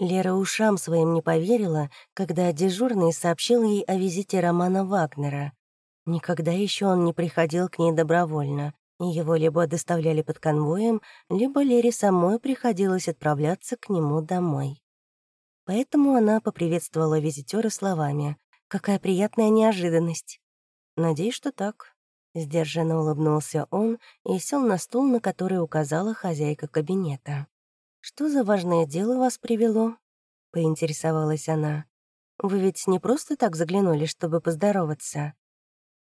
Лера ушам своим не поверила, когда дежурный сообщил ей о визите Романа Вагнера. Никогда еще он не приходил к ней добровольно, его либо доставляли под конвоем, либо Лере самой приходилось отправляться к нему домой. Поэтому она поприветствовала визитера словами «Какая приятная неожиданность!» «Надеюсь, что так», — сдержанно улыбнулся он и сел на стул, на который указала хозяйка кабинета. «Что за важное дело вас привело?» — поинтересовалась она. «Вы ведь не просто так заглянули, чтобы поздороваться?»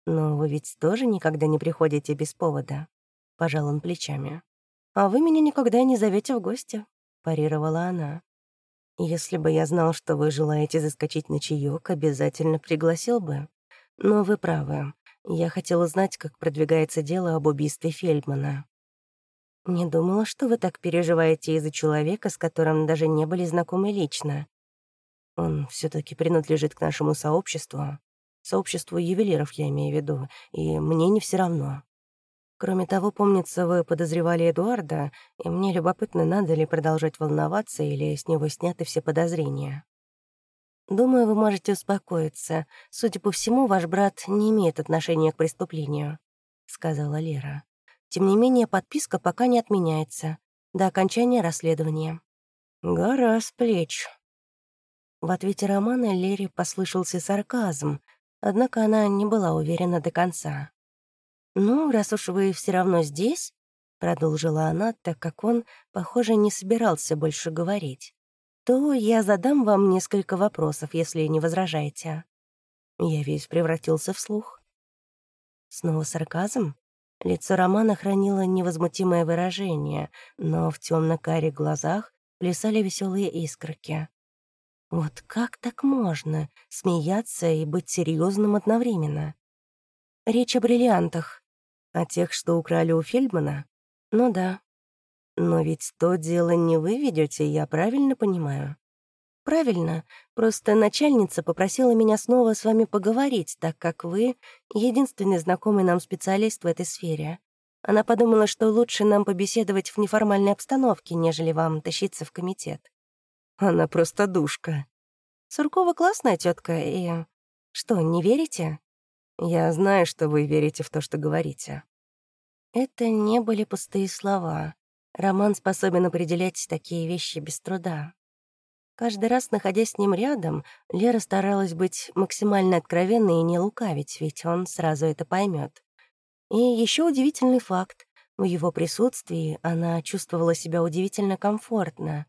«Но вы ведь тоже никогда не приходите без повода», — пожал он плечами. «А вы меня никогда не зовете в гости», — парировала она. «Если бы я знал, что вы желаете заскочить на чаёк, обязательно пригласил бы. Но вы правы. Я хотел узнать, как продвигается дело об убийстве Фельдмана». «Не думала, что вы так переживаете из-за человека, с которым даже не были знакомы лично. Он все таки принадлежит к нашему сообществу. Сообществу ювелиров, я имею в виду, и мне не все равно. Кроме того, помнится, вы подозревали Эдуарда, и мне любопытно, надо ли продолжать волноваться или с него сняты все подозрения. Думаю, вы можете успокоиться. Судя по всему, ваш брат не имеет отношения к преступлению», — сказала Лера. Тем не менее, подписка пока не отменяется. До окончания расследования. «Гора с плеч». В ответе Романа Лере послышался сарказм, однако она не была уверена до конца. «Ну, раз уж вы все равно здесь», — продолжила она, так как он, похоже, не собирался больше говорить, «то я задам вам несколько вопросов, если не возражаете». Я весь превратился в слух. Снова сарказм? Лицо Романа хранило невозмутимое выражение, но в темно-карих глазах плясали веселые искорки. Вот как так можно смеяться и быть серьезным одновременно? Речь о бриллиантах. О тех, что украли у Фельдмана? Ну да. Но ведь то дело не вы ведете, я правильно понимаю? «Правильно. Просто начальница попросила меня снова с вами поговорить, так как вы — единственный знакомый нам специалист в этой сфере. Она подумала, что лучше нам побеседовать в неформальной обстановке, нежели вам тащиться в комитет». «Она просто душка». «Суркова классная тетка и... Что, не верите?» «Я знаю, что вы верите в то, что говорите». Это не были пустые слова. Роман способен определять такие вещи без труда. Каждый раз, находясь с ним рядом, Лера старалась быть максимально откровенной и не лукавить, ведь он сразу это поймет. И еще удивительный факт. В его присутствии она чувствовала себя удивительно комфортно.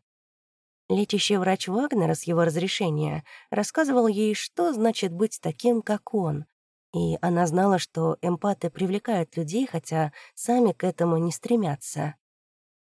Лечащий врач Вагнера с его разрешения рассказывал ей, что значит быть таким, как он. И она знала, что эмпаты привлекают людей, хотя сами к этому не стремятся.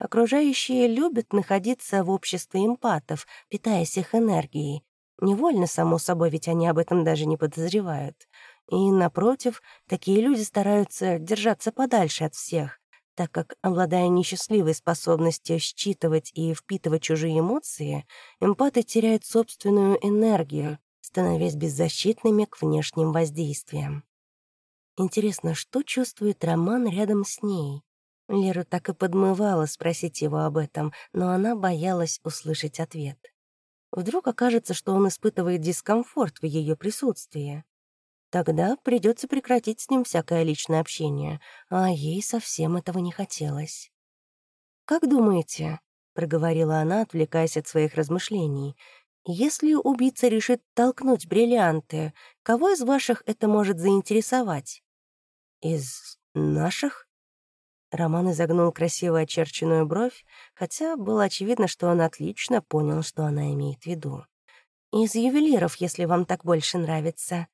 Окружающие любят находиться в обществе эмпатов, питаясь их энергией. Невольно, само собой, ведь они об этом даже не подозревают. И, напротив, такие люди стараются держаться подальше от всех, так как, обладая несчастливой способностью считывать и впитывать чужие эмоции, эмпаты теряют собственную энергию, становясь беззащитными к внешним воздействиям. Интересно, что чувствует Роман рядом с ней? Леру так и подмывала спросить его об этом, но она боялась услышать ответ. Вдруг окажется, что он испытывает дискомфорт в ее присутствии. Тогда придется прекратить с ним всякое личное общение, а ей совсем этого не хотелось. «Как думаете?» — проговорила она, отвлекаясь от своих размышлений. «Если убийца решит толкнуть бриллианты, кого из ваших это может заинтересовать?» «Из наших?» Роман изогнул красиво очерченную бровь, хотя было очевидно, что он отлично понял, что она имеет в виду. «Из ювелиров, если вам так больше нравится».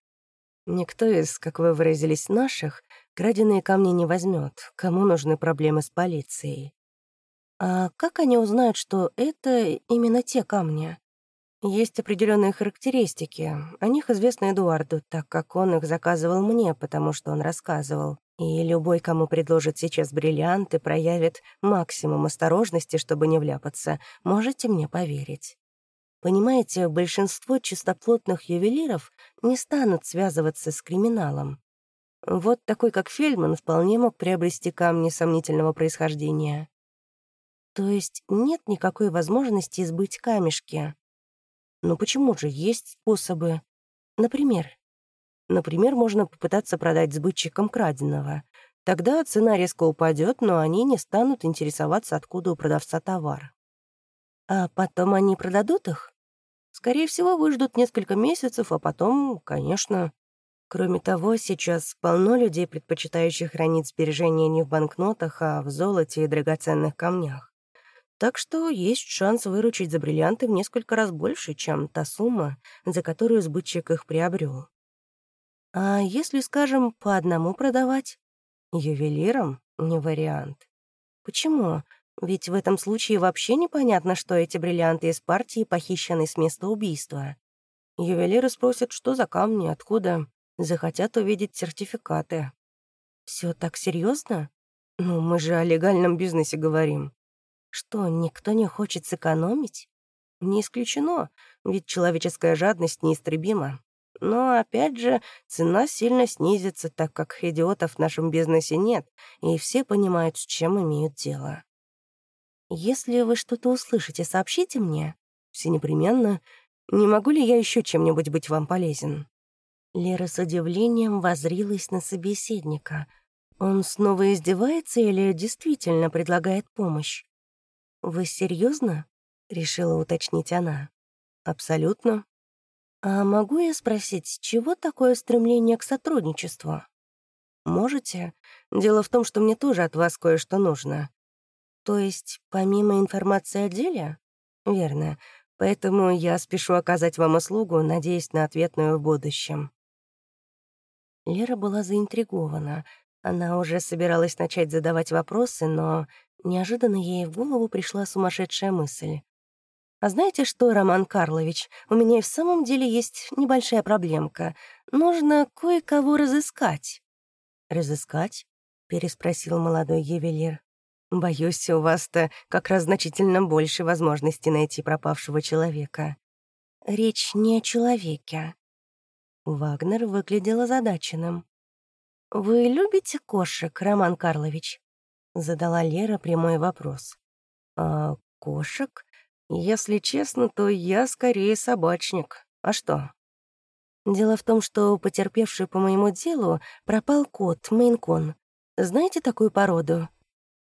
«Никто из, как вы выразились, наших краденые камни не возьмет. Кому нужны проблемы с полицией?» «А как они узнают, что это именно те камни?» Есть определенные характеристики. О них известно Эдуарду, так как он их заказывал мне, потому что он рассказывал. И любой, кому предложат сейчас бриллианты, проявит максимум осторожности, чтобы не вляпаться. Можете мне поверить. Понимаете, большинство чистоплотных ювелиров не станут связываться с криминалом. Вот такой, как Фельдман, вполне мог приобрести камни сомнительного происхождения. То есть нет никакой возможности избыть камешки. Но почему же есть способы? Например? Например, можно попытаться продать сбытчикам краденого. Тогда цена резко упадет, но они не станут интересоваться, откуда у продавца товар. А потом они продадут их? Скорее всего, выждут несколько месяцев, а потом, конечно... Кроме того, сейчас полно людей, предпочитающих хранить сбережения не в банкнотах, а в золоте и драгоценных камнях. Так что есть шанс выручить за бриллианты в несколько раз больше, чем та сумма, за которую сбытчик их приобрел. А если, скажем, по одному продавать? Ювелирам не вариант. Почему? Ведь в этом случае вообще непонятно, что эти бриллианты из партии похищены с места убийства. Ювелиры спросят, что за камни, откуда, захотят увидеть сертификаты. Все так серьезно? Ну, мы же о легальном бизнесе говорим. Что, никто не хочет сэкономить? Не исключено, ведь человеческая жадность неистребима. Но, опять же, цена сильно снизится, так как идиотов в нашем бизнесе нет, и все понимают, с чем имеют дело. Если вы что-то услышите, сообщите мне. Все непременно. Не могу ли я еще чем-нибудь быть вам полезен?» Лера с удивлением возрилась на собеседника. Он снова издевается или действительно предлагает помощь? «Вы серьезно? решила уточнить она. «Абсолютно. А могу я спросить, чего такое стремление к сотрудничеству?» «Можете. Дело в том, что мне тоже от вас кое-что нужно. То есть, помимо информации о деле? Верно. Поэтому я спешу оказать вам услугу, надеясь на ответную в будущем. Лера была заинтригована. Она уже собиралась начать задавать вопросы, но неожиданно ей в голову пришла сумасшедшая мысль. «А знаете что, Роман Карлович, у меня и в самом деле есть небольшая проблемка. Нужно кое-кого разыскать». «Разыскать?» — переспросил молодой ювелир. Боюсь, у вас-то как раз значительно больше возможностей найти пропавшего человека. Речь не о человеке. Вагнер выглядел озадаченным. «Вы любите кошек, Роман Карлович?» Задала Лера прямой вопрос. «А кошек? Если честно, то я скорее собачник. А что?» Дело в том, что потерпевший по моему делу пропал кот, мейнкон. Знаете такую породу?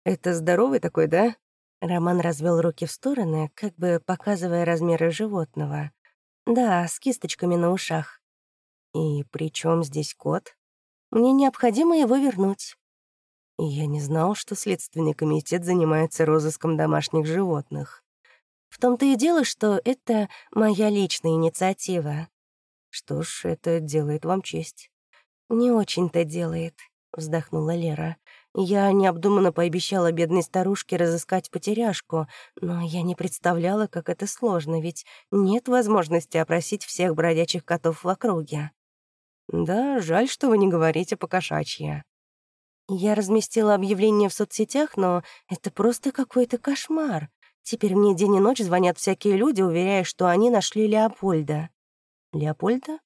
«Это здоровый такой, да?» Роман развел руки в стороны, как бы показывая размеры животного. «Да, с кисточками на ушах». «И при чем здесь кот?» «Мне необходимо его вернуть». «Я не знал, что Следственный комитет занимается розыском домашних животных». «В том-то и дело, что это моя личная инициатива». «Что ж, это делает вам честь». «Не очень-то делает», — вздохнула Лера. Я необдуманно пообещала бедной старушке разыскать потеряшку, но я не представляла, как это сложно, ведь нет возможности опросить всех бродячих котов в округе. Да, жаль, что вы не говорите по-кошачьи. Я разместила объявление в соцсетях, но это просто какой-то кошмар. Теперь мне день и ночь звонят всякие люди, уверяя, что они нашли Леопольда. Леопольда?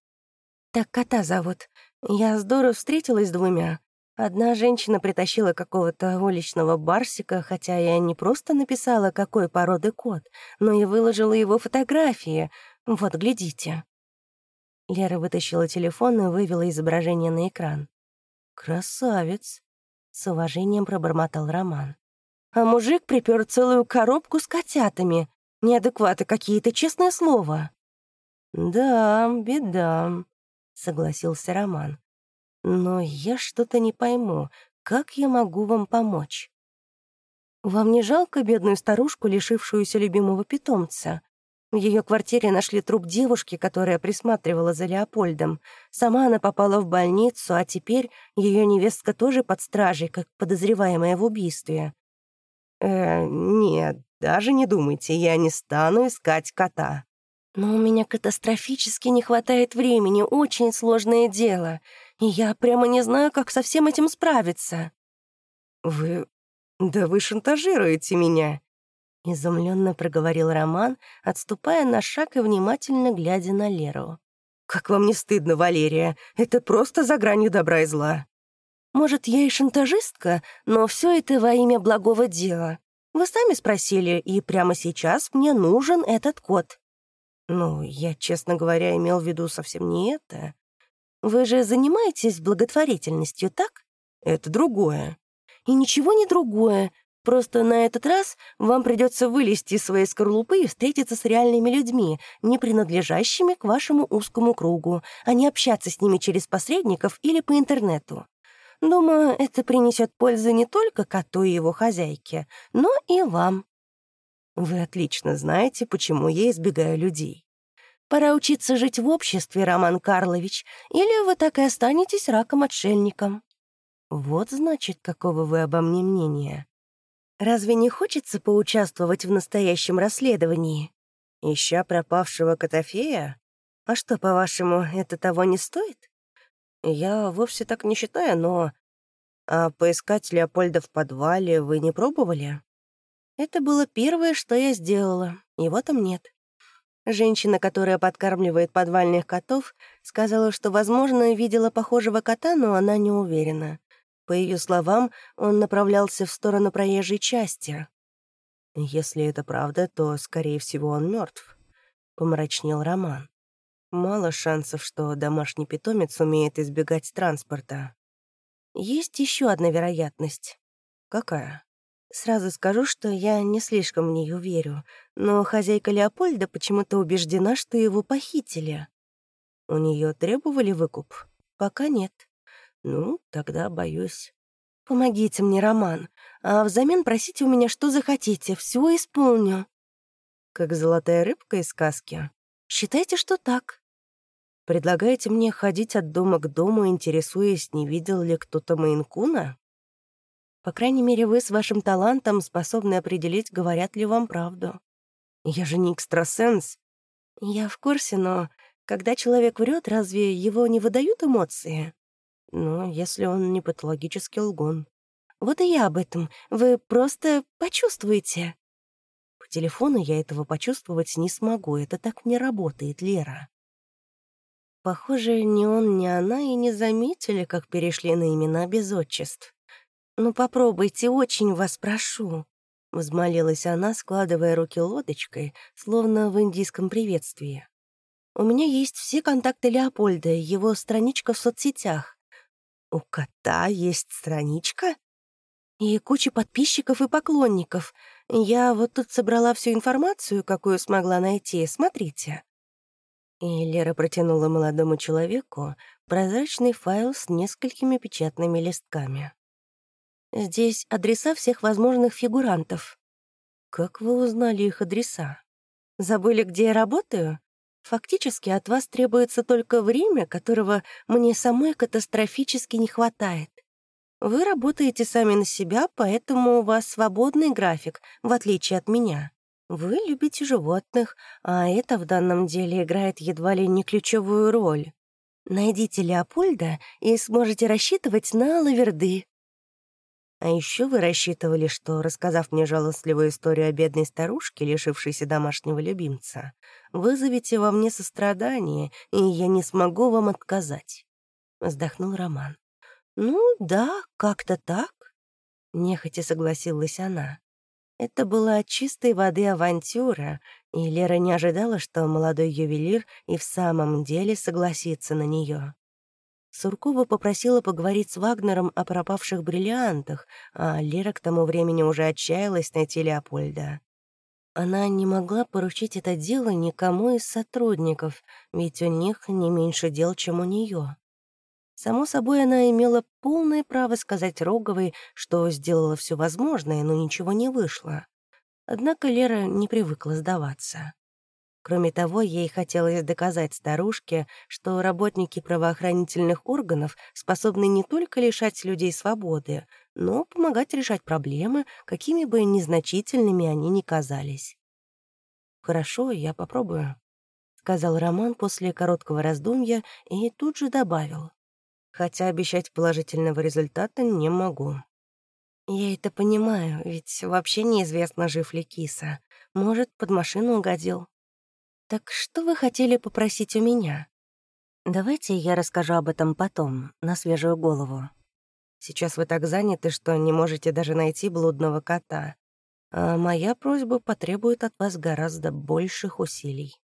Так кота зовут. Я здорово встретилась с двумя. Одна женщина притащила какого-то уличного барсика, хотя я не просто написала, какой породы кот, но и выложила его фотографии. Вот, глядите. Лера вытащила телефон и вывела изображение на экран. «Красавец!» — с уважением пробормотал Роман. «А мужик припер целую коробку с котятами. Неадекваты какие-то, честное слово». «Да, беда», — согласился Роман. Но я что-то не пойму, как я могу вам помочь? Вам не жалко бедную старушку, лишившуюся любимого питомца? В ее квартире нашли труп девушки, которая присматривала за Леопольдом. Сама она попала в больницу, а теперь ее невестка тоже под стражей, как подозреваемая в убийстве. «Э, нет, даже не думайте, я не стану искать кота». «Но у меня катастрофически не хватает времени, очень сложное дело и я прямо не знаю, как со всем этим справиться». «Вы... да вы шантажируете меня», — изумленно проговорил Роман, отступая на шаг и внимательно глядя на Леру. «Как вам не стыдно, Валерия? Это просто за гранью добра и зла». «Может, я и шантажистка, но все это во имя благого дела. Вы сами спросили, и прямо сейчас мне нужен этот кот». «Ну, я, честно говоря, имел в виду совсем не это. Вы же занимаетесь благотворительностью, так? Это другое. И ничего не другое. Просто на этот раз вам придется вылезти из своей скорлупы и встретиться с реальными людьми, не принадлежащими к вашему узкому кругу, а не общаться с ними через посредников или по интернету. Думаю, это принесет пользу не только коту и его хозяйке, но и вам. Вы отлично знаете, почему я избегаю людей. Пора учиться жить в обществе, Роман Карлович, или вы так и останетесь раком-отшельником. Вот, значит, какого вы обо мне мнения. Разве не хочется поучаствовать в настоящем расследовании? Ища пропавшего Котофея? А что, по-вашему, это того не стоит? Я вовсе так не считаю, но... А поискать Леопольда в подвале вы не пробовали? Это было первое, что я сделала, его там нет. Женщина, которая подкармливает подвальных котов, сказала, что, возможно, видела похожего кота, но она не уверена. По ее словам, он направлялся в сторону проезжей части. «Если это правда, то, скорее всего, он мертв, помрачнел Роман. Мало шансов, что домашний питомец умеет избегать транспорта. Есть еще одна вероятность. Какая? Сразу скажу, что я не слишком в нее верю, но хозяйка Леопольда почему-то убеждена, что его похитили. У нее требовали выкуп? Пока нет. Ну, тогда боюсь. Помогите мне, Роман, а взамен просите у меня что захотите, все исполню. Как золотая рыбка из сказки. Считайте, что так. Предлагаете мне ходить от дома к дому, интересуясь, не видел ли кто-то Мейнкуна? По крайней мере, вы с вашим талантом способны определить, говорят ли вам правду. Я же не экстрасенс. Я в курсе, но когда человек врет, разве его не выдают эмоции? Ну, если он не патологический лгун. Вот и я об этом. Вы просто почувствуете. По телефону я этого почувствовать не смогу. Это так не работает, Лера. Похоже, ни он, ни она и не заметили, как перешли на имена без отчеств. «Ну попробуйте, очень вас прошу», — взмолилась она, складывая руки лодочкой, словно в индийском приветствии. «У меня есть все контакты Леопольда, его страничка в соцсетях». «У кота есть страничка?» «И куча подписчиков и поклонников. Я вот тут собрала всю информацию, какую смогла найти. Смотрите». И Лера протянула молодому человеку прозрачный файл с несколькими печатными листками. Здесь адреса всех возможных фигурантов. Как вы узнали их адреса? Забыли, где я работаю? Фактически от вас требуется только время, которого мне самой катастрофически не хватает. Вы работаете сами на себя, поэтому у вас свободный график, в отличие от меня. Вы любите животных, а это в данном деле играет едва ли не ключевую роль. Найдите Леопольда и сможете рассчитывать на лаверды, а еще вы рассчитывали, что, рассказав мне жалостливую историю о бедной старушке, лишившейся домашнего любимца, вызовете во мне сострадание, и я не смогу вам отказать. Вздохнул Роман. «Ну да, как-то так», — нехотя согласилась она. Это была чистой воды авантюра, и Лера не ожидала, что молодой ювелир и в самом деле согласится на нее. Суркова попросила поговорить с Вагнером о пропавших бриллиантах, а Лера к тому времени уже отчаялась найти Леопольда. Она не могла поручить это дело никому из сотрудников, ведь у них не меньше дел, чем у нее. Само собой, она имела полное право сказать Роговой, что сделала все возможное, но ничего не вышло. Однако Лера не привыкла сдаваться. Кроме того, ей хотелось доказать старушке, что работники правоохранительных органов способны не только лишать людей свободы, но помогать решать проблемы, какими бы незначительными они ни казались. «Хорошо, я попробую», — сказал Роман после короткого раздумья и тут же добавил. «Хотя обещать положительного результата не могу». «Я это понимаю, ведь вообще неизвестно, жив ли киса. Может, под машину угодил. «Так что вы хотели попросить у меня?» «Давайте я расскажу об этом потом, на свежую голову. Сейчас вы так заняты, что не можете даже найти блудного кота. А моя просьба потребует от вас гораздо больших усилий».